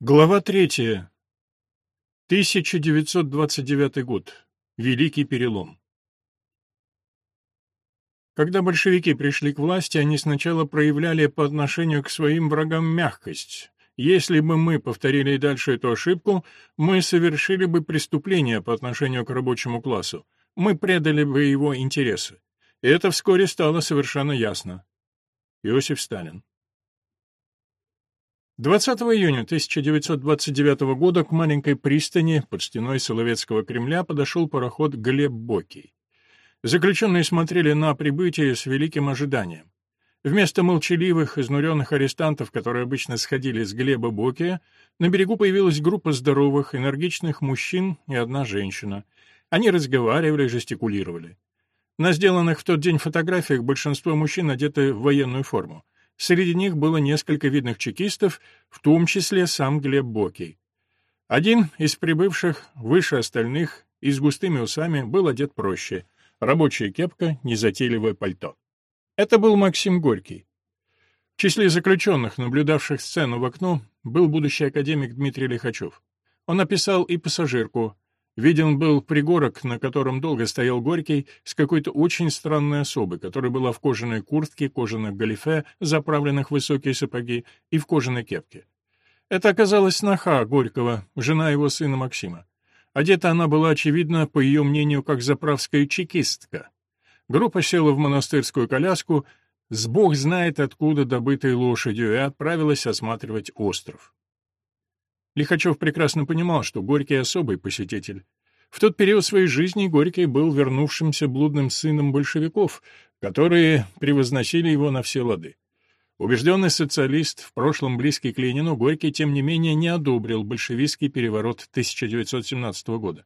Глава третья. 1929 год. Великий перелом. Когда большевики пришли к власти, они сначала проявляли по отношению к своим врагам мягкость. Если бы мы повторили дальше эту ошибку, мы совершили бы преступление по отношению к рабочему классу. Мы предали бы его интересы. Это вскоре стало совершенно ясно. Иосиф Сталин. 20 июня 1929 года к маленькой пристани под стеной Соловецкого Кремля подошел пароход «Глеб Бокий». Заключенные смотрели на прибытие с великим ожиданием. Вместо молчаливых, изнуренных арестантов, которые обычно сходили с Глеба Бокия, на берегу появилась группа здоровых, энергичных мужчин и одна женщина. Они разговаривали, жестикулировали. На сделанных в тот день фотографиях большинство мужчин одеты в военную форму. Среди них было несколько видных чекистов, в том числе сам Глеб Бокий. Один из прибывших, выше остальных и с густыми усами, был одет проще. Рабочая кепка, незатейливое пальто. Это был Максим Горький. В числе заключенных, наблюдавших сцену в окно, был будущий академик Дмитрий Лихачев. Он написал и пассажирку, Виден был пригорок, на котором долго стоял Горький, с какой-то очень странной особой, которая была в кожаной куртке, кожаных галифе, заправленных в высокие сапоги, и в кожаной кепке. Это оказалась сноха Горького, жена его сына Максима. Одета она была, очевидно, по ее мнению, как заправская чекистка. Группа села в монастырскую коляску, с бог знает откуда добытой лошадью, и отправилась осматривать остров. Лихачев прекрасно понимал, что Горький — особый посетитель. В тот период своей жизни Горький был вернувшимся блудным сыном большевиков, которые превозносили его на все лады. Убежденный социалист, в прошлом близкий к Ленину, Горький, тем не менее, не одобрил большевистский переворот 1917 года.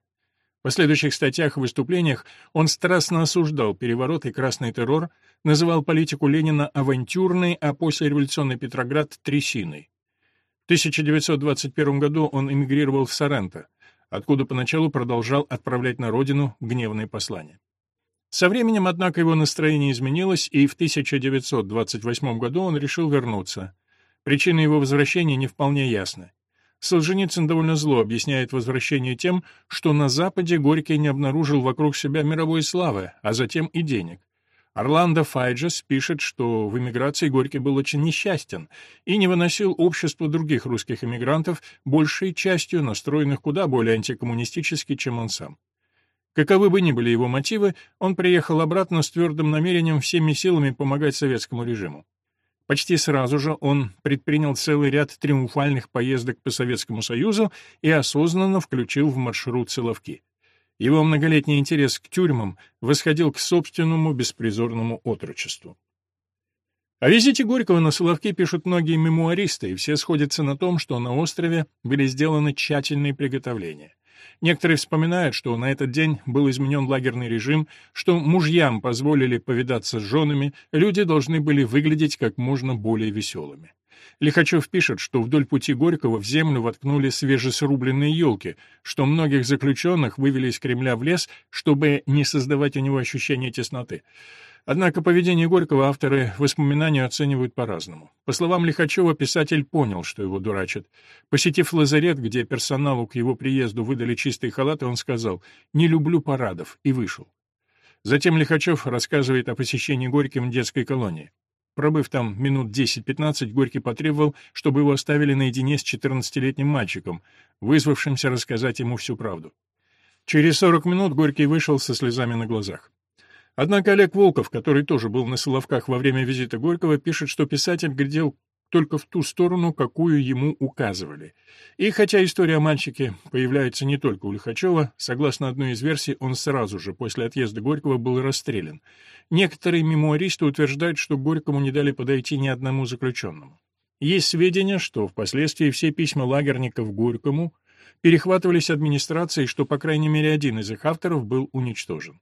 В последующих статьях и выступлениях он страстно осуждал переворот и красный террор, называл политику Ленина авантюрной, а послереволюционный Петроград — трясиной. В 1921 году он эмигрировал в Соренто, откуда поначалу продолжал отправлять на родину гневные послания. Со временем, однако, его настроение изменилось, и в 1928 году он решил вернуться. Причины его возвращения не вполне ясны. Солженицын довольно зло объясняет возвращение тем, что на Западе Горький не обнаружил вокруг себя мировой славы, а затем и денег. Орландо Файджес пишет, что в эмиграции Горький был очень несчастен и не выносил общества других русских эмигрантов, большей частью настроенных куда более антикоммунистически, чем он сам. Каковы бы ни были его мотивы, он приехал обратно с твердым намерением всеми силами помогать советскому режиму. Почти сразу же он предпринял целый ряд триумфальных поездок по Советскому Союзу и осознанно включил в маршрут Соловки. Его многолетний интерес к тюрьмам восходил к собственному беспризорному отрочеству. О визите Горького на Соловки пишут многие мемуаристы, и все сходятся на том, что на острове были сделаны тщательные приготовления. Некоторые вспоминают, что на этот день был изменен лагерный режим, что мужьям позволили повидаться с женами, люди должны были выглядеть как можно более веселыми. Лихачев пишет, что вдоль пути Горького в землю воткнули свежесрубленные елки, что многих заключенных вывели из Кремля в лес, чтобы не создавать у него ощущения тесноты. Однако поведение Горького авторы воспоминания оценивают по-разному. По словам Лихачева, писатель понял, что его дурачат. Посетив лазарет, где персоналу к его приезду выдали чистые халаты, он сказал «Не люблю парадов» и вышел. Затем Лихачев рассказывает о посещении Горьким детской колонии. Пробыв там минут 10-15, Горький потребовал, чтобы его оставили наедине с 14-летним мальчиком, вызвавшимся рассказать ему всю правду. Через 40 минут Горький вышел со слезами на глазах. Однако Олег Волков, который тоже был на Соловках во время визита Горького, пишет, что писатель глядел только в ту сторону, какую ему указывали. И хотя история о мальчике появляется не только у Лихачева, согласно одной из версий, он сразу же после отъезда Горького был расстрелян. Некоторые мемуаристы утверждают, что Горькому не дали подойти ни одному заключенному. Есть сведения, что впоследствии все письма лагерников Горькому перехватывались администрацией, что, по крайней мере, один из их авторов был уничтожен.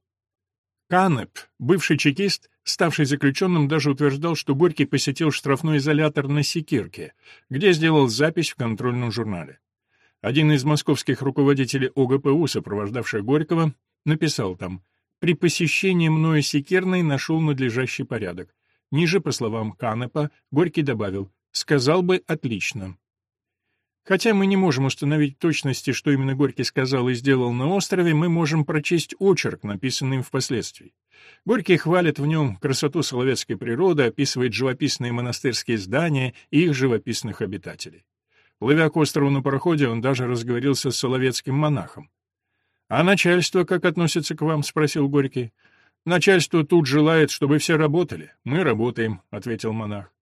Канеп, бывший чекист, ставший заключенным, даже утверждал, что Горький посетил штрафной изолятор на Секирке, где сделал запись в контрольном журнале. Один из московских руководителей ОГПУ, сопровождавший Горького, написал там «При посещении мною Секирной нашел надлежащий порядок». Ниже, по словам Канепа, Горький добавил «Сказал бы, отлично». Хотя мы не можем установить точности, что именно Горький сказал и сделал на острове, мы можем прочесть очерк, написанный им впоследствии. Горький хвалит в нем красоту соловецкой природы, описывает живописные монастырские здания и их живописных обитателей. Плывя к острову на пароходе, он даже разговорился с соловецким монахом. «А начальство как относится к вам?» — спросил Горький. «Начальство тут желает, чтобы все работали. Мы работаем», — ответил монах.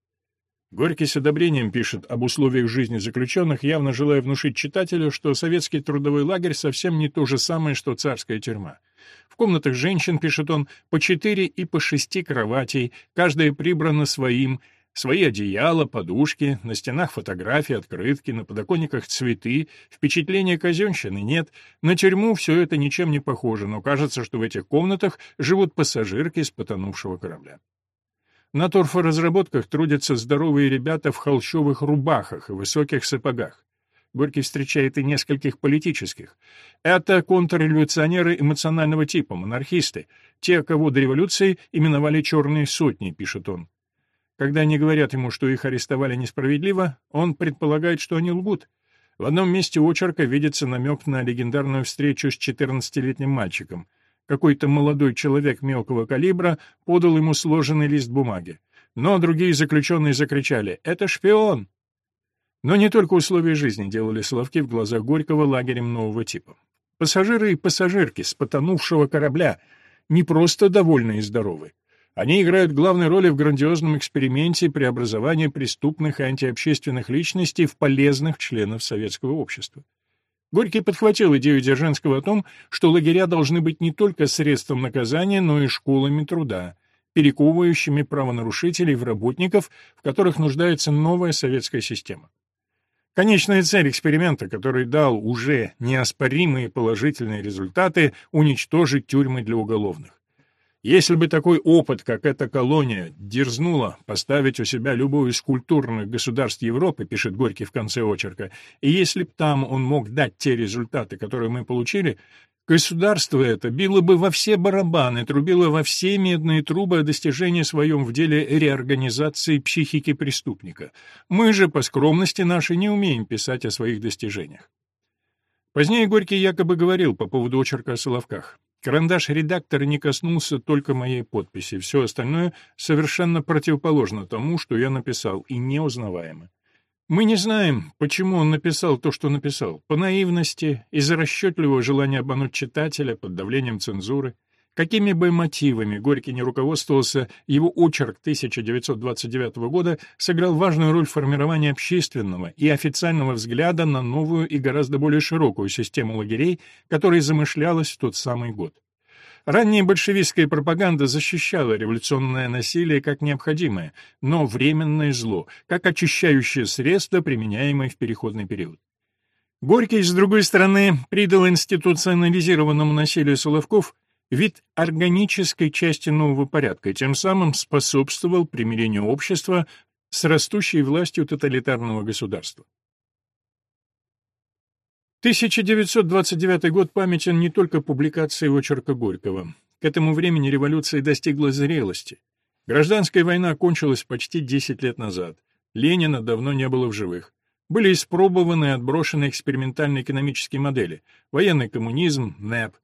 Горький с одобрением пишет об условиях жизни заключенных, явно желая внушить читателю, что советский трудовой лагерь совсем не то же самое, что царская тюрьма. В комнатах женщин, пишет он, по четыре и по шести кроватей, каждая прибрана своим, свои одеяла, подушки, на стенах фотографии, открытки, на подоконниках цветы, впечатления казенщины нет, на тюрьму все это ничем не похоже, но кажется, что в этих комнатах живут пассажирки с потонувшего корабля. На торфоразработках трудятся здоровые ребята в холщовых рубахах и высоких сапогах. Горький встречает и нескольких политических. Это контрреволюционеры эмоционального типа, монархисты, те, кого до революции именовали «черные сотни», пишет он. Когда они говорят ему, что их арестовали несправедливо, он предполагает, что они лгут. В одном месте очерка видится намек на легендарную встречу с 14-летним мальчиком. Какой-то молодой человек мелкого калибра подал ему сложенный лист бумаги. Но другие заключенные закричали «Это шпион!». Но не только условия жизни делали Соловки в глазах Горького лагерем нового типа. Пассажиры и пассажирки с потонувшего корабля не просто довольны и здоровы. Они играют главные роли в грандиозном эксперименте преобразования преступных и антиобщественных личностей в полезных членов советского общества. Горький подхватил идею Дзержинского о том, что лагеря должны быть не только средством наказания, но и школами труда, перековывающими правонарушителей в работников, в которых нуждается новая советская система. Конечная цель эксперимента, который дал уже неоспоримые положительные результаты, уничтожить тюрьмы для уголовных. Если бы такой опыт, как эта колония, дерзнула поставить у себя любое из культурных государств Европы, пишет Горький в конце очерка, и если б там он мог дать те результаты, которые мы получили, государство это било бы во все барабаны, трубило во все медные трубы о достижении своем в деле реорганизации психики преступника. Мы же, по скромности нашей, не умеем писать о своих достижениях. Позднее Горький якобы говорил по поводу очерка о Соловках. Карандаш редактора не коснулся только моей подписи, все остальное совершенно противоположно тому, что я написал, и неузнаваемо. Мы не знаем, почему он написал то, что написал. По наивности, из-за расчетливого желания обмануть читателя, под давлением цензуры. Какими бы мотивами Горький не руководствовался, его очерк 1929 года сыграл важную роль в формировании общественного и официального взгляда на новую и гораздо более широкую систему лагерей, которая замышлялась в тот самый год. Ранняя большевистская пропаганда защищала революционное насилие как необходимое, но временное зло, как очищающее средство, применяемое в переходный период. Горький, с другой стороны, придал институционализированному насилию Соловков вид органической части нового порядка тем самым способствовал примирению общества с растущей властью тоталитарного государства. 1929 год памятен не только публикацией очерка Горького. К этому времени революция достигла зрелости. Гражданская война кончилась почти 10 лет назад. Ленина давно не было в живых. Были испробованы и отброшены экспериментальные экономические модели. Военный коммунизм, НЭП,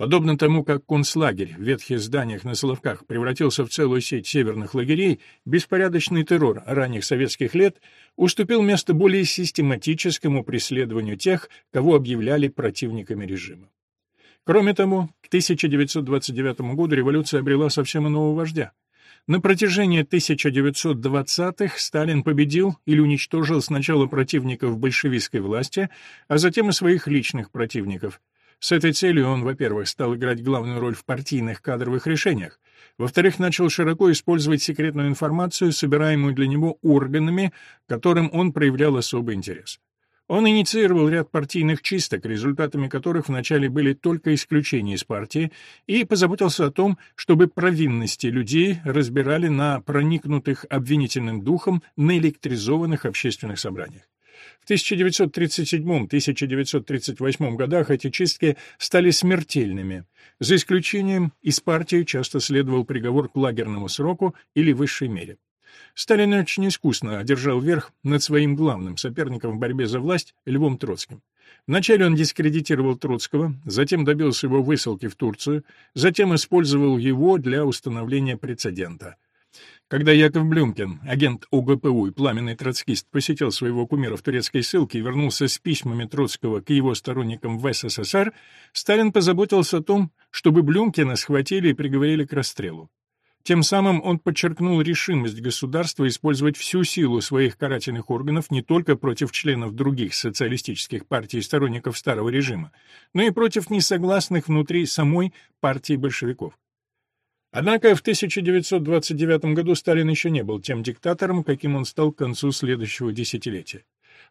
Подобно тому, как концлагерь в ветхих зданиях на Соловках превратился в целую сеть северных лагерей, беспорядочный террор ранних советских лет уступил место более систематическому преследованию тех, кого объявляли противниками режима. Кроме того, к 1929 году революция обрела совсем иного вождя. На протяжении 1920-х Сталин победил или уничтожил сначала противников большевистской власти, а затем и своих личных противников – с этой целью он, во-первых, стал играть главную роль в партийных кадровых решениях, во-вторых, начал широко использовать секретную информацию, собираемую для него органами, которым он проявлял особый интерес. Он инициировал ряд партийных чисток, результатами которых вначале были только исключения из партии, и позаботился о том, чтобы провинности людей разбирали на проникнутых обвинительным духом наэлектризованных общественных собраниях. В 1937-1938 годах эти чистки стали смертельными. За исключением, из партии часто следовал приговор к лагерному сроку или высшей мере. Сталин очень искусно одержал верх над своим главным соперником в борьбе за власть Львом Троцким. Вначале он дискредитировал Троцкого, затем добился его высылки в Турцию, затем использовал его для установления прецедента. Когда Яков Блюмкин, агент ОГПУ и пламенный троцкист, посетил своего кумира в турецкой ссылке и вернулся с письмами Троцкого к его сторонникам в СССР, Сталин позаботился о том, чтобы Блюмкина схватили и приговорили к расстрелу. Тем самым он подчеркнул решимость государства использовать всю силу своих карательных органов не только против членов других социалистических партий и сторонников старого режима, но и против несогласных внутри самой партии большевиков. Однако в 1929 году Сталин еще не был тем диктатором, каким он стал к концу следующего десятилетия.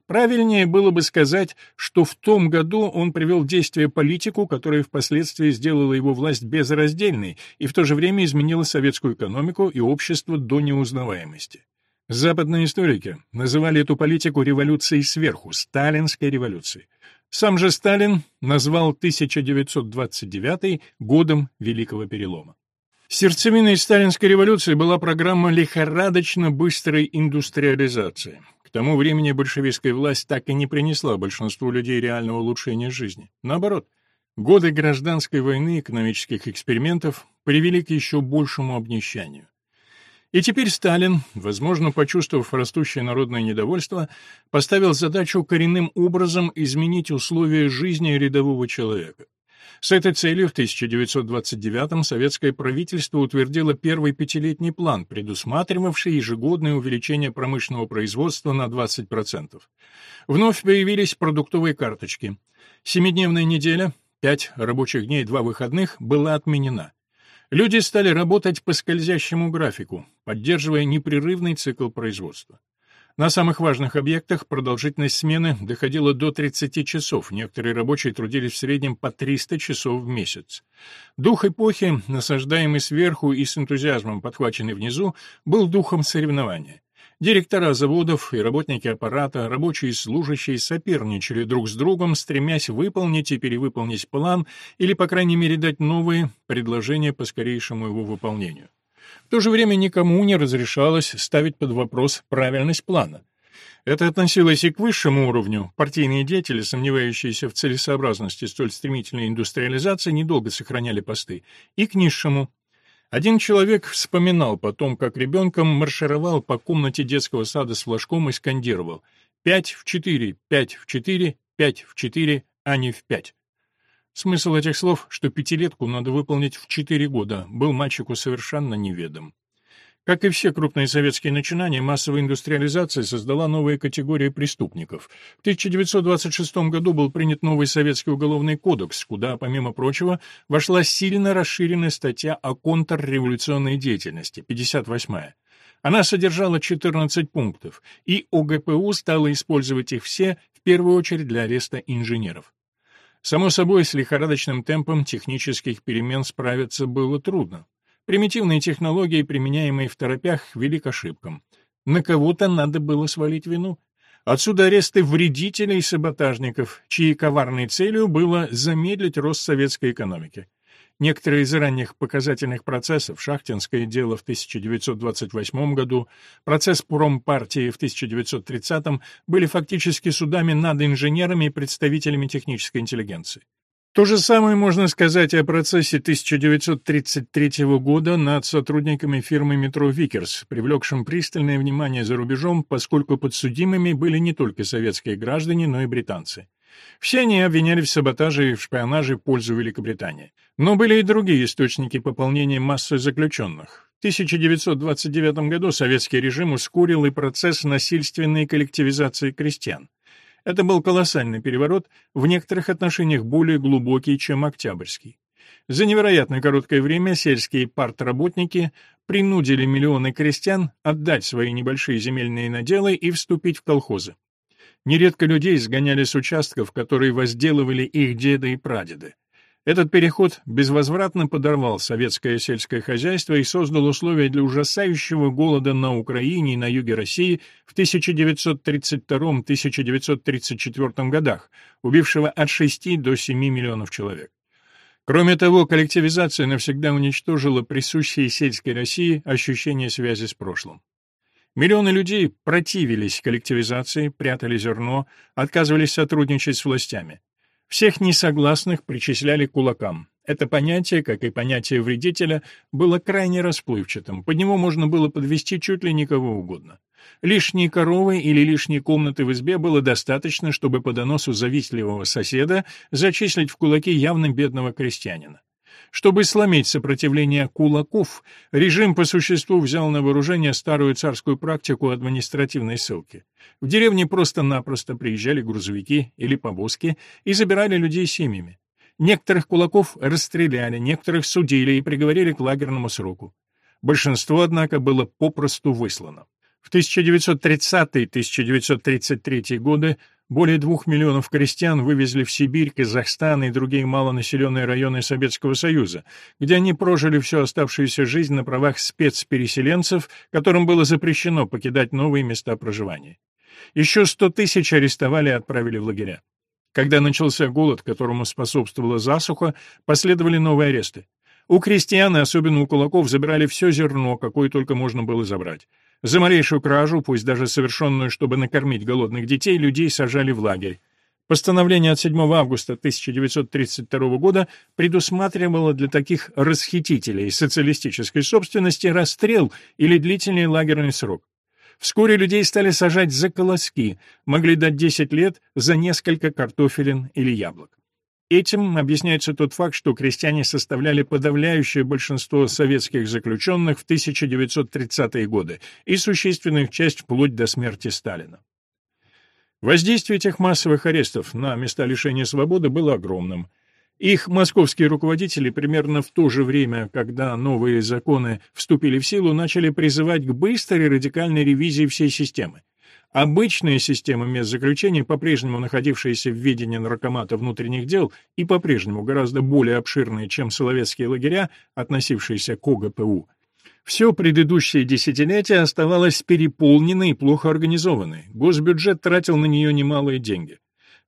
Правильнее было бы сказать, что в том году он привел в действие политику, которая впоследствии сделала его власть безраздельной и в то же время изменила советскую экономику и общество до неузнаваемости. Западные историки называли эту политику революцией сверху, сталинской революцией. Сам же Сталин назвал 1929 годом Великого Перелома. Сердцевиной сталинской революции была программа лихорадочно быстрой индустриализации. К тому времени большевистская власть так и не принесла большинству людей реального улучшения жизни. Наоборот, годы гражданской войны и экономических экспериментов привели к еще большему обнищанию. И теперь Сталин, возможно, почувствовав растущее народное недовольство, поставил задачу коренным образом изменить условия жизни рядового человека. С этой целью в 1929-м советское правительство утвердило первый пятилетний план, предусматривавший ежегодное увеличение промышленного производства на 20%. Вновь появились продуктовые карточки. Семидневная неделя, пять рабочих дней, два выходных, была отменена. Люди стали работать по скользящему графику, поддерживая непрерывный цикл производства. На самых важных объектах продолжительность смены доходила до 30 часов, некоторые рабочие трудились в среднем по 300 часов в месяц. Дух эпохи, насаждаемый сверху и с энтузиазмом подхваченный внизу, был духом соревнования. Директора заводов и работники аппарата, рабочие и служащие соперничали друг с другом, стремясь выполнить и перевыполнить план или, по крайней мере, дать новые предложения по скорейшему его выполнению. В то же время никому не разрешалось ставить под вопрос правильность плана. Это относилось и к высшему уровню. Партийные деятели, сомневающиеся в целесообразности столь стремительной индустриализации, недолго сохраняли посты, и к низшему. Один человек вспоминал потом, как ребенком маршировал по комнате детского сада с флажком и скандировал «пять в четыре, пять в четыре, пять в четыре, а не в пять». Смысл этих слов, что пятилетку надо выполнить в четыре года, был мальчику совершенно неведом. Как и все крупные советские начинания, массовая индустриализация создала новые категории преступников. В 1926 году был принят новый советский уголовный кодекс, куда, помимо прочего, вошла сильно расширенная статья о контрреволюционной деятельности, 58-я. Она содержала 14 пунктов, и ОГПУ стала использовать их все, в первую очередь для ареста инженеров. Само собой, с лихорадочным темпом технических перемен справиться было трудно. Примитивные технологии, применяемые в торопях, вели к ошибкам. На кого-то надо было свалить вину. Отсюда аресты вредителей и саботажников, чьей коварной целью было замедлить рост советской экономики. Некоторые из ранних показательных процессов, Шахтинское дело в 1928 году, процесс промпартии в 1930 были фактически судами над инженерами и представителями технической интеллигенции. То же самое можно сказать о процессе 1933 года над сотрудниками фирмы «Метро Викерс», привлекшим пристальное внимание за рубежом, поскольку подсудимыми были не только советские граждане, но и британцы. Все они обвиняли в саботаже и в шпионаже в пользу Великобритании. Но были и другие источники пополнения массы заключенных. В 1929 году советский режим ускорил и процесс насильственной коллективизации крестьян. Это был колоссальный переворот, в некоторых отношениях более глубокий, чем Октябрьский. За невероятно короткое время сельские партработники принудили миллионы крестьян отдать свои небольшие земельные наделы и вступить в колхозы. Нередко людей сгоняли с участков, которые возделывали их деды и прадеды. Этот переход безвозвратно подорвал советское сельское хозяйство и создал условия для ужасающего голода на Украине и на юге России в 1932-1934 годах, убившего от 6 до 7 миллионов человек. Кроме того, коллективизация навсегда уничтожила присущее сельской России ощущение связи с прошлым. Миллионы людей противились коллективизации, прятали зерно, отказывались сотрудничать с властями. Всех несогласных причисляли к кулакам. Это понятие, как и понятие вредителя, было крайне расплывчатым, под него можно было подвести чуть ли не кого угодно. Лишние коровы или лишние комнаты в избе было достаточно, чтобы по доносу завистливого соседа зачислить в кулаки явно бедного крестьянина. Чтобы сломить сопротивление кулаков, режим по существу взял на вооружение старую царскую практику административной ссылки. В деревне просто-напросто приезжали грузовики или повозки и забирали людей семьями. Некоторых кулаков расстреляли, некоторых судили и приговорили к лагерному сроку. Большинство, однако, было попросту выслано. В 1930-1933 годы более двух миллионов крестьян вывезли в Сибирь, Казахстан и другие малонаселенные районы Советского Союза, где они прожили всю оставшуюся жизнь на правах спецпереселенцев, которым было запрещено покидать новые места проживания. Еще сто тысяч арестовали и отправили в лагеря. Когда начался голод, которому способствовала засуха, последовали новые аресты. У крестьян, и особенно у кулаков, забирали все зерно, какое только можно было забрать. За малейшую кражу, пусть даже совершенную, чтобы накормить голодных детей, людей сажали в лагерь. Постановление от 7 августа 1932 года предусматривало для таких расхитителей социалистической собственности расстрел или длительный лагерный срок. Вскоре людей стали сажать за колоски, могли дать 10 лет за несколько картофелин или яблок. Этим объясняется тот факт, что крестьяне составляли подавляющее большинство советских заключенных в 1930-е годы и существенную часть вплоть до смерти Сталина. Воздействие этих массовых арестов на места лишения свободы было огромным. Их московские руководители примерно в то же время, когда новые законы вступили в силу, начали призывать к быстрой радикальной ревизии всей системы. Обычная система мест заключения, по-прежнему находившаяся в ведении наркомата внутренних дел и по-прежнему гораздо более обширная, чем соловецкие лагеря, относившиеся к ОГПУ, все предыдущее десятилетие оставалось переполненной и плохо организованной. Госбюджет тратил на нее немалые деньги.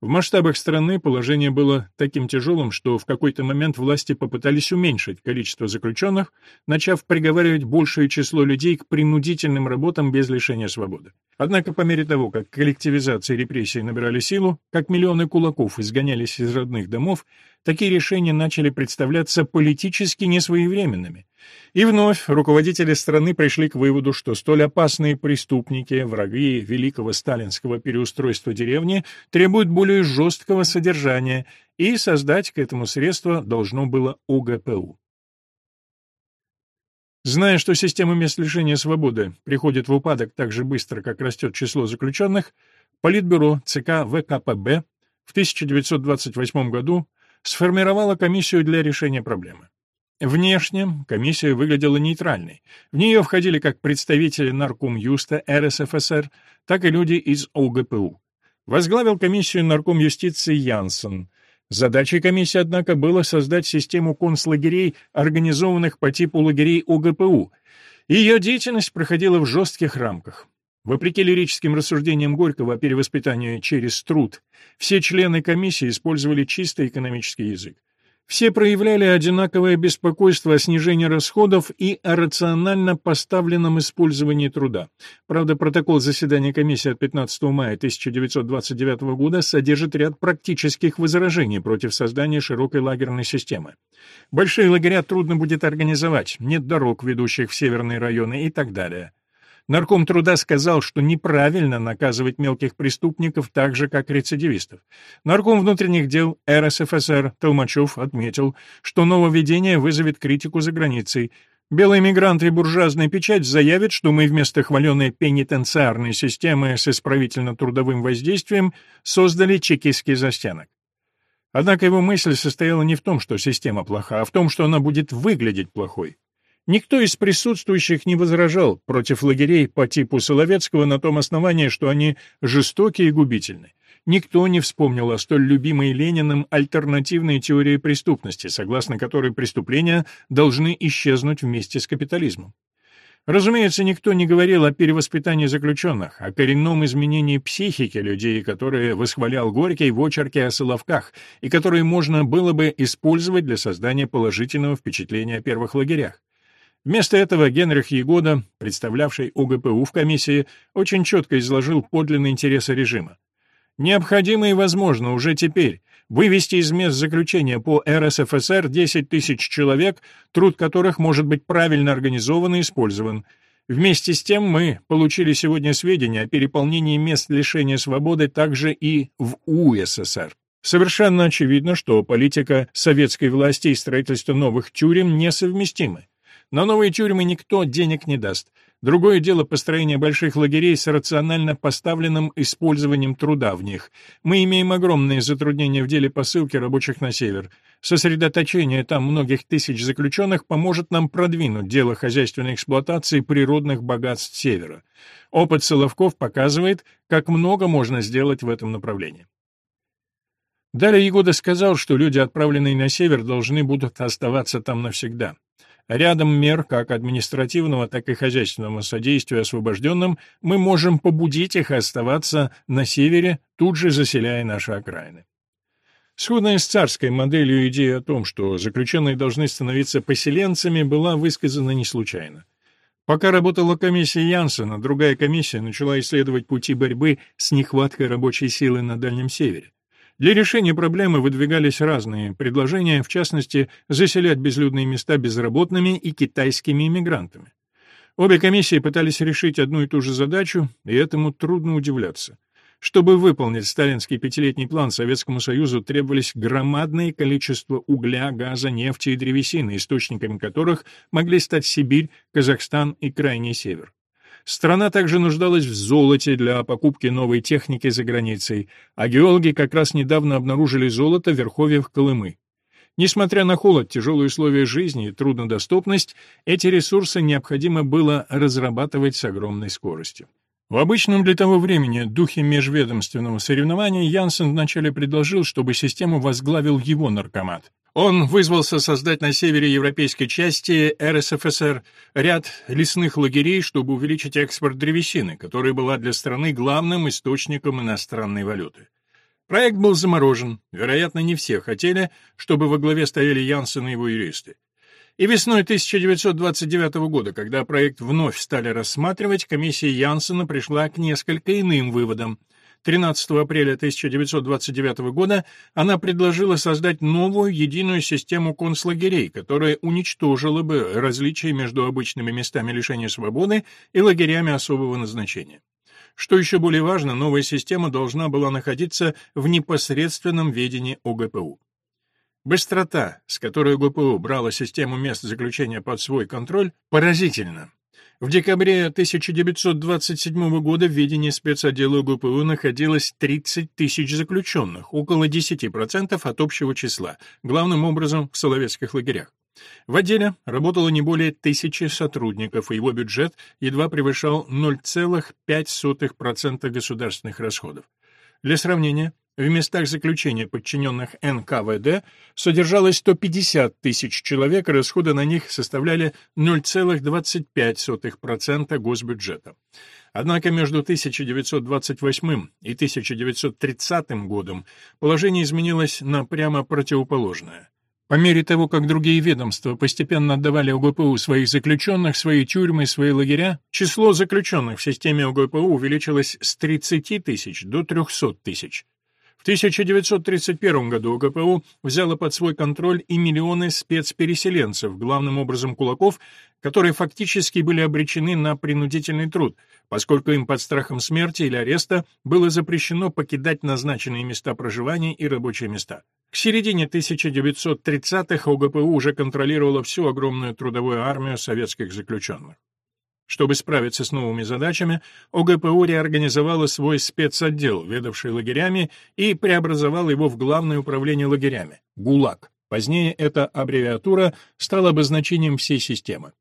В масштабах страны положение было таким тяжелым, что в какой-то момент власти попытались уменьшить количество заключенных, начав приговаривать большее число людей к принудительным работам без лишения свободы. Однако по мере того, как коллективизация и репрессии набирали силу, как миллионы кулаков изгонялись из родных домов, такие решения начали представляться политически несвоевременными. И вновь руководители страны пришли к выводу, что столь опасные преступники, враги великого сталинского переустройства деревни, требуют более жесткого содержания, и создать к этому средство должно было ОГПУ. Зная, что система мест лишения свободы приходит в упадок так же быстро, как растет число заключенных, Политбюро ЦК ВКПБ в 1928 году сформировало комиссию для решения проблемы. Внешне комиссия выглядела нейтральной. В нее входили как представители Нарком Юста РСФСР, так и люди из ОГПУ. Возглавил комиссию Нарком юстиции Янсен. Задачей комиссии, однако, было создать систему концлагерей, организованных по типу лагерей ОГПУ. Ее деятельность проходила в жестких рамках. Вопреки лирическим рассуждениям Горького о перевоспитании через труд, все члены комиссии использовали чисто экономический язык. Все проявляли одинаковое беспокойство о снижении расходов и о рационально поставленном использовании труда. Правда, протокол заседания комиссии от 15 мая 1929 года содержит ряд практических возражений против создания широкой лагерной системы. Большие лагеря трудно будет организовать, нет дорог, ведущих в северные районы и так далее. Нарком труда сказал, что неправильно наказывать мелких преступников так же, как рецидивистов. Нарком внутренних дел РСФСР Толмачев отметил, что нововведение вызовет критику за границей. Белые мигранты и буржуазная печать заявят, что мы вместо хваленной пенитенциарной системы с исправительно-трудовым воздействием создали чекистский застенок. Однако его мысль состояла не в том, что система плоха, а в том, что она будет выглядеть плохой. Никто из присутствующих не возражал против лагерей по типу Соловецкого на том основании, что они жестокие и губительны. Никто не вспомнил о столь любимой Лениным альтернативной теории преступности, согласно которой преступления должны исчезнуть вместе с капитализмом. Разумеется, никто не говорил о перевоспитании заключенных, о коренном изменении психики людей, которые восхвалял Горький в очерке о Соловках, и которые можно было бы использовать для создания положительного впечатления о первых лагерях. Вместо этого Генрих Егода, представлявший ОГПУ в комиссии, очень четко изложил подлинные интересы режима. Необходимо и возможно уже теперь вывести из мест заключения по РСФСР 10 тысяч человек, труд которых может быть правильно организован и использован. Вместе с тем мы получили сегодня сведения о переполнении мест лишения свободы также и в УССР. Совершенно очевидно, что политика советской власти и строительство новых тюрем несовместимы. На новые тюрьмы никто денег не даст. Другое дело построение больших лагерей с рационально поставленным использованием труда в них. Мы имеем огромные затруднения в деле посылки рабочих на север. Сосредоточение там многих тысяч заключенных поможет нам продвинуть дело хозяйственной эксплуатации природных богатств севера. Опыт Соловков показывает, как много можно сделать в этом направлении. Далее Егода сказал, что люди, отправленные на север, должны будут оставаться там навсегда. Рядом мер как административного, так и хозяйственного содействия освобожденным мы можем побудить их оставаться на севере, тут же заселяя наши окраины. Сходная с царской моделью идея о том, что заключенные должны становиться поселенцами, была высказана не случайно. Пока работала комиссия Янсена, другая комиссия начала исследовать пути борьбы с нехваткой рабочей силы на Дальнем Севере. Для решения проблемы выдвигались разные предложения, в частности, заселять безлюдные места безработными и китайскими иммигрантами. Обе комиссии пытались решить одну и ту же задачу, и этому трудно удивляться. Чтобы выполнить сталинский пятилетний план Советскому Союзу требовались громадное количество угля, газа, нефти и древесины, источниками которых могли стать Сибирь, Казахстан и Крайний Север. Страна также нуждалась в золоте для покупки новой техники за границей, а геологи как раз недавно обнаружили золото в Верховьях Колымы. Несмотря на холод, тяжелые условия жизни и труднодоступность, эти ресурсы необходимо было разрабатывать с огромной скоростью. В обычном для того времени духе межведомственного соревнования Янсен вначале предложил, чтобы систему возглавил его наркомат. Он вызвался создать на севере европейской части РСФСР ряд лесных лагерей, чтобы увеличить экспорт древесины, которая была для страны главным источником иностранной валюты. Проект был заморожен, вероятно, не все хотели, чтобы во главе стояли Янсен и его юристы. И весной 1929 года, когда проект вновь стали рассматривать, комиссия Янсена пришла к несколько иным выводам – 13 апреля 1929 года она предложила создать новую единую систему концлагерей, которая уничтожила бы различия между обычными местами лишения свободы и лагерями особого назначения. Что еще более важно, новая система должна была находиться в непосредственном ведении ОГПУ. Быстрота, с которой ГПУ брала систему мест заключения под свой контроль, поразительна. В декабре 1927 года в ведении спецотдела ГПУ находилось 30 тысяч заключенных, около 10% от общего числа, главным образом в соловецких лагерях. В отделе работало не более тысячи сотрудников, и его бюджет едва превышал 0,5% государственных расходов. Для сравнения, в местах заключения, подчиненных НКВД, содержалось 150 тысяч человек, расходы на них составляли 0,25% госбюджета. Однако между 1928 и 1930 годом положение изменилось на прямо противоположное. По мере того, как другие ведомства постепенно отдавали ОГПУ своих заключенных, свои тюрьмы, свои лагеря, число заключенных в системе ОГПУ увеличилось с 30 тысяч до 300 тысяч. В 1931 году ОГПУ взяла под свой контроль и миллионы спецпереселенцев, главным образом кулаков, которые фактически были обречены на принудительный труд, поскольку им под страхом смерти или ареста было запрещено покидать назначенные места проживания и рабочие места. К середине 1930-х ОГПУ уже контролировала всю огромную трудовую армию советских заключенных. Чтобы справиться с новыми задачами, ОГПУ реорганизовала свой спецотдел, ведавший лагерями, и преобразовал его в Главное управление лагерями — ГУЛАГ. Позднее эта аббревиатура стала обозначением всей системы.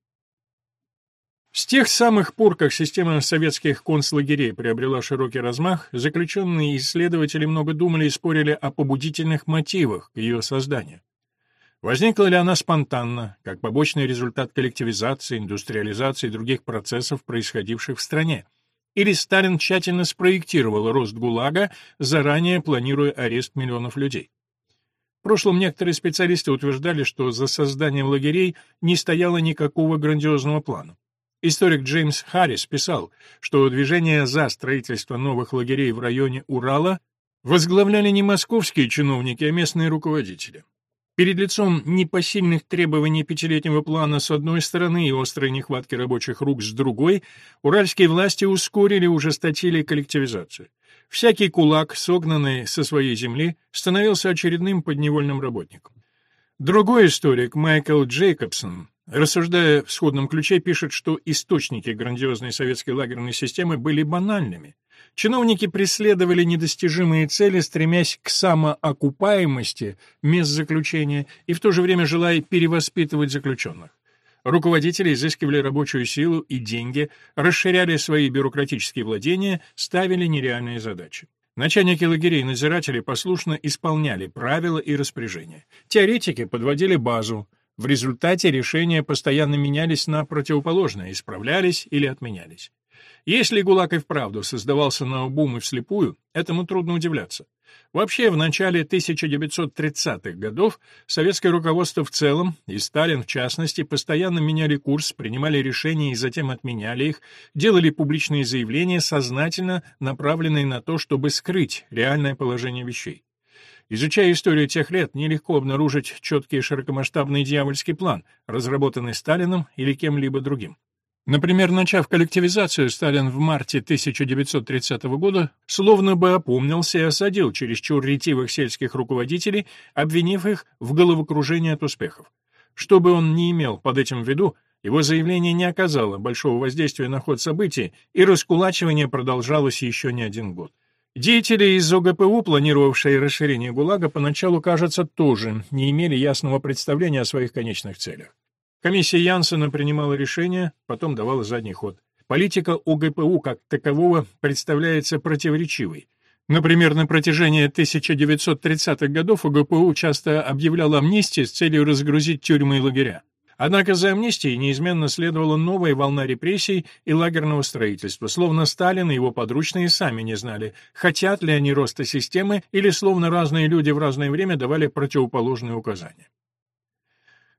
С тех самых пор, как система советских концлагерей приобрела широкий размах, заключенные исследователи много думали и спорили о побудительных мотивах к ее созданию. Возникла ли она спонтанно, как побочный результат коллективизации, индустриализации и других процессов, происходивших в стране? Или Сталин тщательно спроектировал рост ГУЛАГа, заранее планируя арест миллионов людей? В прошлом некоторые специалисты утверждали, что за созданием лагерей не стояло никакого грандиозного плана. Историк Джеймс Харрис писал, что движение за строительство новых лагерей в районе Урала возглавляли не московские чиновники, а местные руководители. Перед лицом непосильных требований пятилетнего плана с одной стороны и острой нехватки рабочих рук с другой, уральские власти ускорили ужесточили коллективизацию. Всякий кулак, согнанный со своей земли, становился очередным подневольным работником. Другой историк, Майкл Джейкобсон, рассуждая в сходном ключе, пишет, что источники грандиозной советской лагерной системы были банальными. Чиновники преследовали недостижимые цели, стремясь к самоокупаемости мест заключения и в то же время желая перевоспитывать заключенных. Руководители изыскивали рабочую силу и деньги, расширяли свои бюрократические владения, ставили нереальные задачи. Начальники лагерей и надзиратели послушно исполняли правила и распоряжения. Теоретики подводили базу. В результате решения постоянно менялись на противоположное, исправлялись или отменялись. Если ГУЛАГ и вправду создавался на обум и вслепую, этому трудно удивляться. Вообще, в начале 1930-х годов советское руководство в целом, и Сталин в частности, постоянно меняли курс, принимали решения и затем отменяли их, делали публичные заявления, сознательно направленные на то, чтобы скрыть реальное положение вещей. Изучая историю тех лет, нелегко обнаружить четкий широкомасштабный дьявольский план, разработанный Сталином или кем-либо другим. Например, начав коллективизацию, Сталин в марте 1930 года словно бы опомнился и осадил чересчур ретивых сельских руководителей, обвинив их в головокружении от успехов. Что бы он ни имел под этим в виду, его заявление не оказало большого воздействия на ход событий, и раскулачивание продолжалось еще не один год. Деятели из ОГПУ, планировавшие расширение ГУЛАГа, поначалу, кажется, тоже не имели ясного представления о своих конечных целях. Комиссия Янсена принимала решения, потом давала задний ход. Политика ОГПУ как такового представляется противоречивой. Например, на протяжении 1930-х годов ОГПУ часто объявляла амнистии с целью разгрузить тюрьмы и лагеря. Однако за амнистией неизменно следовала новая волна репрессий и лагерного строительства, словно Сталин и его подручные сами не знали, хотят ли они роста системы или словно разные люди в разное время давали противоположные указания.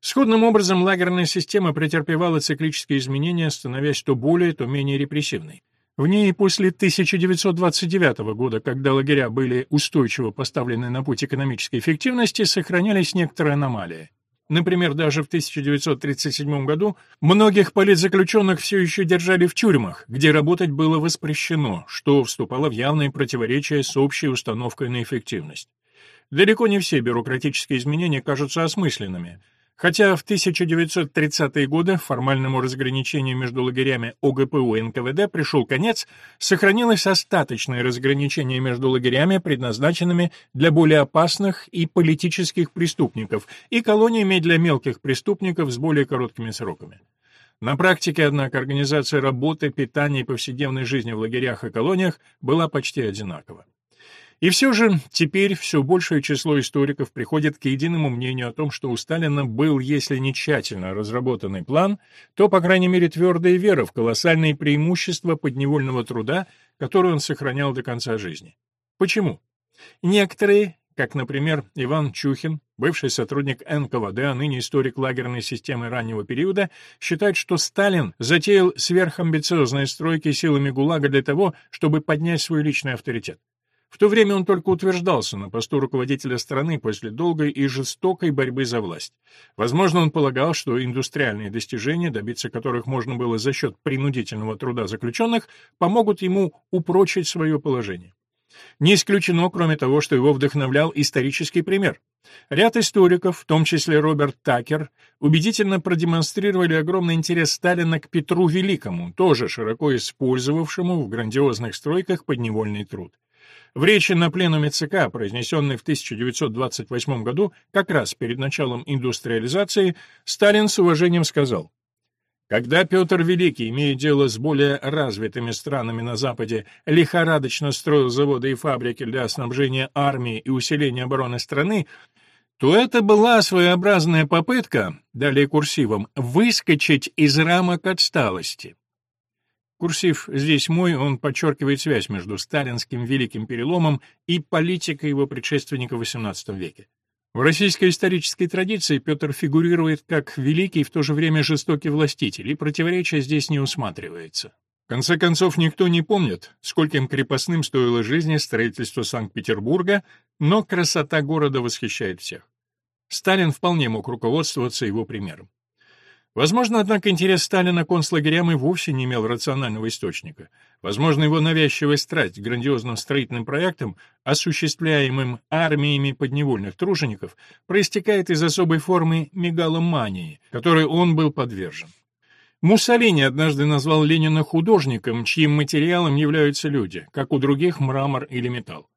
Сходным образом лагерная система претерпевала циклические изменения, становясь то более, то менее репрессивной. В ней после 1929 года, когда лагеря были устойчиво поставлены на путь экономической эффективности, сохранялись некоторые аномалии. Например, даже в 1937 году многих политзаключенных все еще держали в тюрьмах, где работать было воспрещено, что вступало в явное противоречие с общей установкой на эффективность. Далеко не все бюрократические изменения кажутся осмысленными – Хотя в 1930-е годы формальному разграничению между лагерями ОГПУ и НКВД пришел конец, сохранилось остаточное разграничение между лагерями, предназначенными для более опасных и политических преступников, и колониями для мелких преступников с более короткими сроками. На практике, однако, организация работы, питания и повседневной жизни в лагерях и колониях была почти одинакова. И все же теперь все большее число историков приходит к единому мнению о том, что у Сталина был, если не тщательно разработанный план, то, по крайней мере, твердая вера в колоссальные преимущества подневольного труда, который он сохранял до конца жизни. Почему? Некоторые, как, например, Иван Чухин, бывший сотрудник НКВД, а ныне историк лагерной системы раннего периода, считают, что Сталин затеял сверхамбициозные стройки силами ГУЛАГа для того, чтобы поднять свой личный авторитет. В то время он только утверждался на посту руководителя страны после долгой и жестокой борьбы за власть. Возможно, он полагал, что индустриальные достижения, добиться которых можно было за счет принудительного труда заключенных, помогут ему упрочить свое положение. Не исключено, кроме того, что его вдохновлял исторический пример. Ряд историков, в том числе Роберт Такер, убедительно продемонстрировали огромный интерес Сталина к Петру Великому, тоже широко использовавшему в грандиозных стройках подневольный труд. В речи на пленуме ЦК, произнесенной в 1928 году, как раз перед началом индустриализации, Сталин с уважением сказал, когда Петр Великий, имея дело с более развитыми странами на Западе, лихорадочно строил заводы и фабрики для снабжения армии и усиления обороны страны, то это была своеобразная попытка, далее курсивом, выскочить из рамок отсталости. Курсив здесь мой, он подчеркивает связь между сталинским великим переломом и политикой его предшественника в XVIII веке. В российской исторической традиции Петр фигурирует как великий и в то же время жестокий властитель, и противоречия здесь не усматривается. В конце концов, никто не помнит, скольким крепостным стоило жизни строительство Санкт-Петербурга, но красота города восхищает всех. Сталин вполне мог руководствоваться его примером. Возможно, однако, интерес Сталина к концлагерям и вовсе не имел рационального источника. Возможно, его навязчивая страсть к грандиозным строительным проектам, осуществляемым армиями подневольных тружеников, проистекает из особой формы мегаломании, которой он был подвержен. Муссолини однажды назвал Ленина художником, чьим материалом являются люди, как у других мрамор или металл.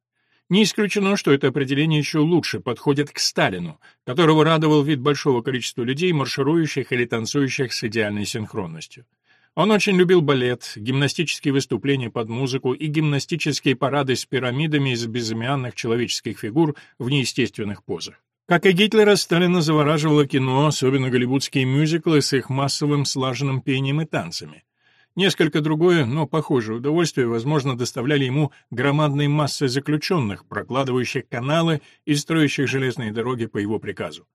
Не исключено, что это определение еще лучше подходит к Сталину, которого радовал вид большого количества людей, марширующих или танцующих с идеальной синхронностью. Он очень любил балет, гимнастические выступления под музыку и гимнастические парады с пирамидами из безымянных человеческих фигур в неестественных позах. Как и Гитлера, Сталина завораживало кино, особенно голливудские мюзиклы с их массовым слаженным пением и танцами. Несколько другое, но похожее удовольствие, возможно, доставляли ему громадные массы заключенных, прокладывающих каналы и строящих железные дороги по его приказу.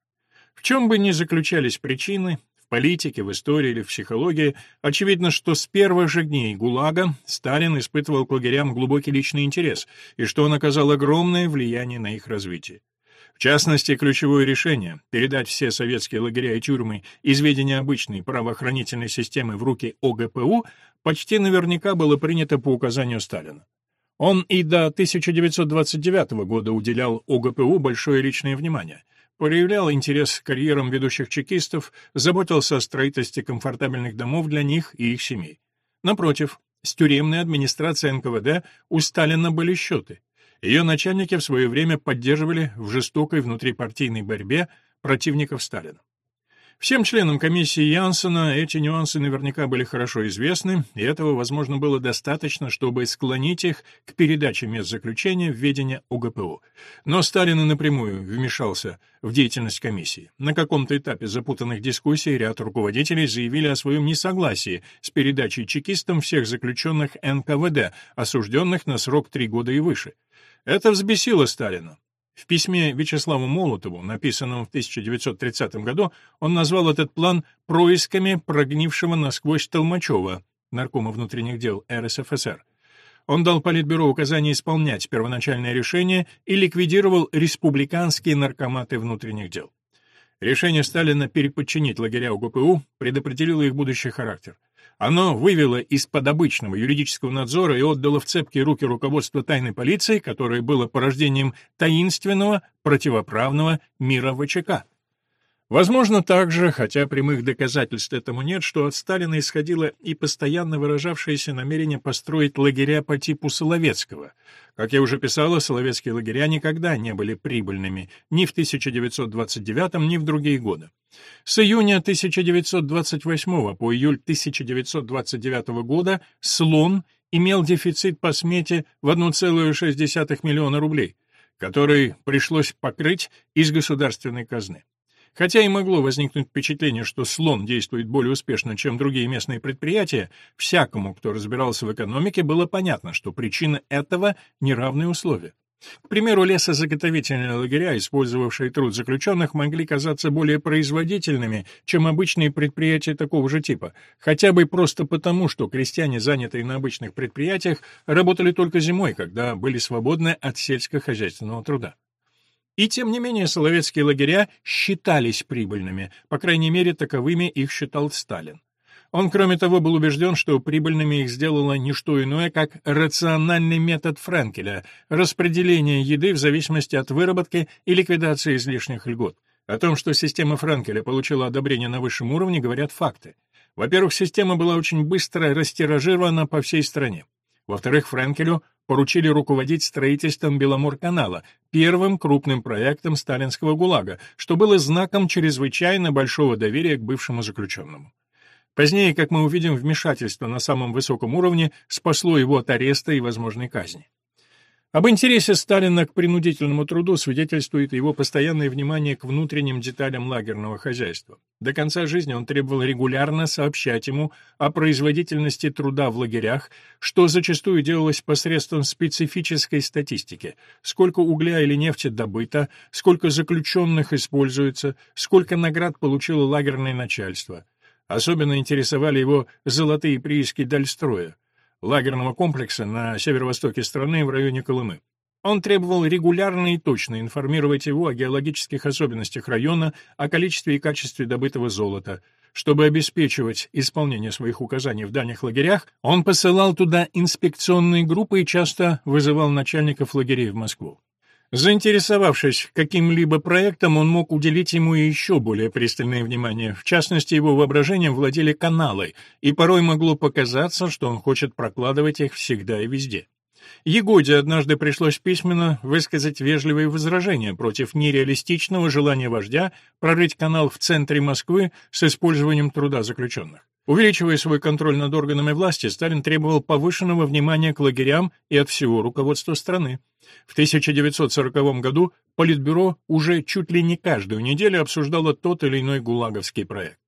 В чем бы ни заключались причины, в политике, в истории или в психологии, очевидно, что с первых же дней ГУЛАГа Сталин испытывал к лагерям глубокий личный интерес, и что он оказал огромное влияние на их развитие. В частности, ключевое решение — передать все советские лагеря и тюрьмы из ведения обычной правоохранительной системы в руки ОГПУ почти наверняка было принято по указанию Сталина. Он и до 1929 года уделял ОГПУ большое личное внимание, проявлял интерес к карьерам ведущих чекистов, заботился о строительстве комфортабельных домов для них и их семей. Напротив, с тюремной администрацией НКВД у Сталина были счеты. Ее начальники в свое время поддерживали в жестокой внутрипартийной борьбе противников Сталина. Всем членам комиссии Янсена эти нюансы наверняка были хорошо известны, и этого, возможно, было достаточно, чтобы склонить их к передаче мест заключения в ведение ОГПУ. Но Сталин напрямую вмешался в деятельность комиссии. На каком-то этапе запутанных дискуссий ряд руководителей заявили о своем несогласии с передачей чекистам всех заключенных НКВД, осужденных на срок три года и выше. Это взбесило Сталина. В письме Вячеславу Молотову, написанном в 1930 году, он назвал этот план происками прогнившего насквозь Толмачева, наркома внутренних дел РСФСР. Он дал Политбюро указание исполнять первоначальное решение и ликвидировал республиканские наркоматы внутренних дел. Решение Сталина переподчинить лагеря УГПУ предопределило их будущий характер. Оно вывело из-под обычного юридического надзора и отдало в цепкие руки руководство тайной полиции, которое было порождением таинственного, противоправного мира ВЧК. Возможно также, хотя прямых доказательств этому нет, что от Сталина исходило и постоянно выражавшееся намерение построить лагеря по типу Соловецкого. Как я уже писала, Соловецкие лагеря никогда не были прибыльными ни в 1929, ни в другие годы. С июня 1928 по июль 1929 года «Слон» имел дефицит по смете в 1,6 миллиона рублей, который пришлось покрыть из государственной казны. Хотя и могло возникнуть впечатление, что слон действует более успешно, чем другие местные предприятия, всякому, кто разбирался в экономике, было понятно, что причина этого — неравные условия. К примеру, лесозаготовительные лагеря, использовавшие труд заключенных, могли казаться более производительными, чем обычные предприятия такого же типа, хотя бы просто потому, что крестьяне, занятые на обычных предприятиях, работали только зимой, когда были свободны от сельскохозяйственного труда. И тем не менее соловецкие лагеря считались прибыльными, по крайней мере, таковыми их считал Сталин. Он, кроме того, был убежден, что прибыльными их сделало не что иное, как рациональный метод Френкеля — распределение еды в зависимости от выработки и ликвидации излишних льгот. О том, что система Франкеля получила одобрение на высшем уровне, говорят факты. Во-первых, система была очень быстро растиражирована по всей стране. Во-вторых, Френкелю поручили руководить строительством Беломорканала, первым крупным проектом сталинского ГУЛАГа, что было знаком чрезвычайно большого доверия к бывшему заключенному. Позднее, как мы увидим, вмешательство на самом высоком уровне спасло его от ареста и возможной казни. Об интересе Сталина к принудительному труду свидетельствует его постоянное внимание к внутренним деталям лагерного хозяйства. До конца жизни он требовал регулярно сообщать ему о производительности труда в лагерях, что зачастую делалось посредством специфической статистики: сколько угля или нефти добыто, сколько заключенных используется, сколько наград получило лагерное начальство. Особенно интересовали его золотые прииски Дальстроя лагерного комплекса на северо-востоке страны в районе Колымы. Он требовал регулярно и точно информировать его о геологических особенностях района, о количестве и качестве добытого золота. Чтобы обеспечивать исполнение своих указаний в дальних лагерях, он посылал туда инспекционные группы и часто вызывал начальников лагерей в Москву. Заинтересовавшись каким-либо проектом, он мог уделить ему еще более пристальное внимание. В частности, его воображением владели каналы, и порой могло показаться, что он хочет прокладывать их всегда и везде. Егоде однажды пришлось письменно высказать вежливые возражения против нереалистичного желания вождя прорыть канал в центре Москвы с использованием труда заключенных. Увеличивая свой контроль над органами власти, Сталин требовал повышенного внимания к лагерям и от всего руководства страны. В 1940 году Политбюро уже чуть ли не каждую неделю обсуждало тот или иной гулаговский проект.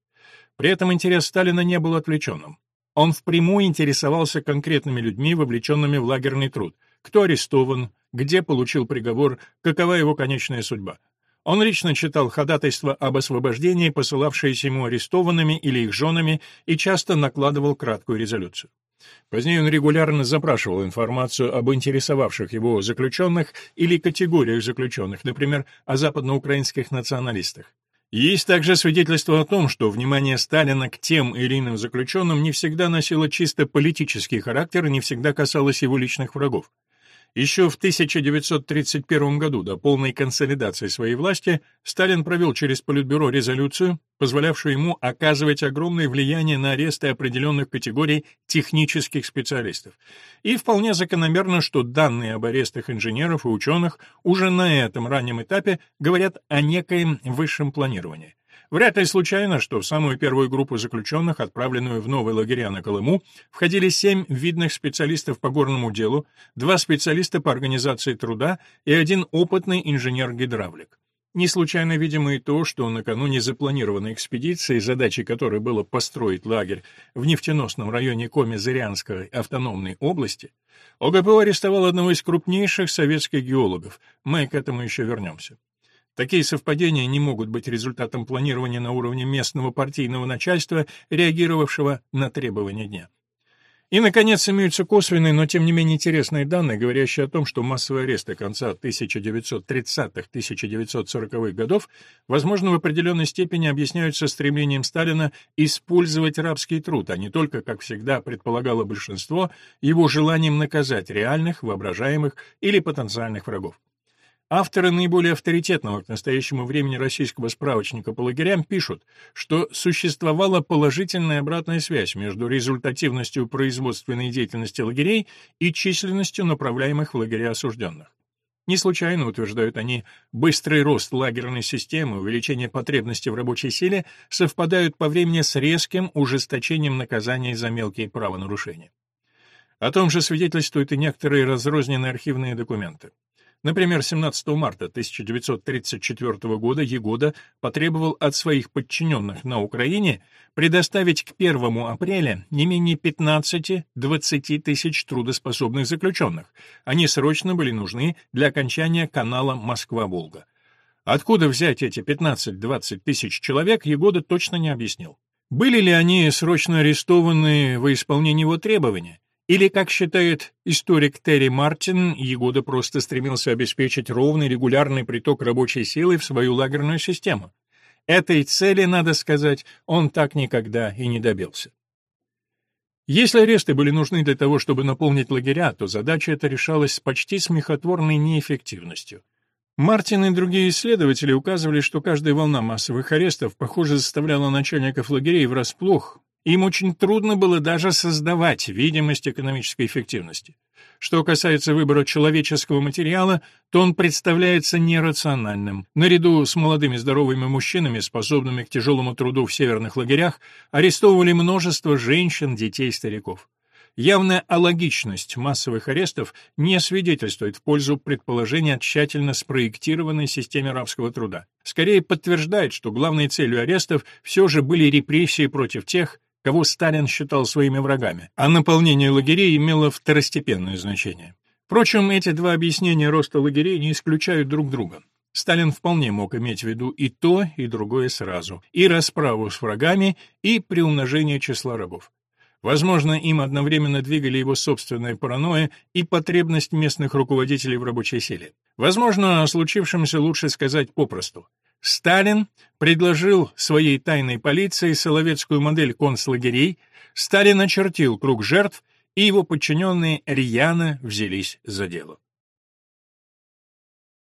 При этом интерес Сталина не был отвлеченным. Он впрямую интересовался конкретными людьми, вовлеченными в лагерный труд. Кто арестован, где получил приговор, какова его конечная судьба. Он лично читал ходатайства об освобождении, посылавшиеся ему арестованными или их женами, и часто накладывал краткую резолюцию. Позднее он регулярно запрашивал информацию об интересовавших его заключенных или категориях заключенных, например, о западноукраинских националистах. Есть также свидетельство о том, что внимание Сталина к тем или иным заключенным не всегда носило чисто политический характер и не всегда касалось его личных врагов. Еще в 1931 году, до полной консолидации своей власти, Сталин провел через Политбюро резолюцию, позволявшую ему оказывать огромное влияние на аресты определенных категорий технических специалистов. И вполне закономерно, что данные об арестах инженеров и ученых уже на этом раннем этапе говорят о некоем высшем планировании. Вряд ли случайно, что в самую первую группу заключенных, отправленную в новые лагеря на Колыму, входили семь видных специалистов по горному делу, два специалиста по организации труда и один опытный инженер-гидравлик. Не случайно, видимо, и то, что накануне запланированной экспедиции, задачей которой было построить лагерь в нефтеносном районе Коми-Зырянской автономной области, ОГПУ арестовал одного из крупнейших советских геологов. Мы к этому еще вернемся. Такие совпадения не могут быть результатом планирования на уровне местного партийного начальства, реагировавшего на требования дня. И, наконец, имеются косвенные, но тем не менее интересные данные, говорящие о том, что массовые аресты конца 1930-1940-х годов, возможно, в определенной степени объясняются стремлением Сталина использовать рабский труд, а не только, как всегда предполагало большинство, его желанием наказать реальных, воображаемых или потенциальных врагов. Авторы наиболее авторитетного к настоящему времени российского справочника по лагерям пишут, что существовала положительная обратная связь между результативностью производственной деятельности лагерей и численностью направляемых в лагеря осужденных. Не случайно, утверждают они, быстрый рост лагерной системы, увеличение потребности в рабочей силе совпадают по времени с резким ужесточением наказаний за мелкие правонарушения. О том же свидетельствуют и некоторые разрозненные архивные документы. Например, 17 марта 1934 года Егода потребовал от своих подчиненных на Украине предоставить к 1 апреля не менее 15-20 тысяч трудоспособных заключенных. Они срочно были нужны для окончания канала Москва-Волга. Откуда взять эти 15-20 тысяч человек, Егода точно не объяснил. Были ли они срочно арестованы во исполнении его требования? Или, как считает историк Терри Мартин, Егода просто стремился обеспечить ровный регулярный приток рабочей силы в свою лагерную систему. Этой цели, надо сказать, он так никогда и не добился. Если аресты были нужны для того, чтобы наполнить лагеря, то задача эта решалась с почти смехотворной неэффективностью. Мартин и другие исследователи указывали, что каждая волна массовых арестов, похоже, заставляла начальников лагерей врасплох, им очень трудно было даже создавать видимость экономической эффективности. Что касается выбора человеческого материала, то он представляется нерациональным. Наряду с молодыми здоровыми мужчинами, способными к тяжелому труду в северных лагерях, арестовывали множество женщин, детей, стариков. Явная алогичность массовых арестов не свидетельствует в пользу предположения о тщательно спроектированной системе рабского труда. Скорее подтверждает, что главной целью арестов все же были репрессии против тех, кого Сталин считал своими врагами, а наполнение лагерей имело второстепенное значение. Впрочем, эти два объяснения роста лагерей не исключают друг друга. Сталин вполне мог иметь в виду и то, и другое сразу, и расправу с врагами, и приумножение числа рабов. Возможно, им одновременно двигали его собственная паранойя и потребность местных руководителей в рабочей силе. Возможно, о случившемся лучше сказать попросту. Сталин предложил своей тайной полиции соловецкую модель концлагерей, Сталин очертил круг жертв, и его подчиненные рьяно взялись за дело.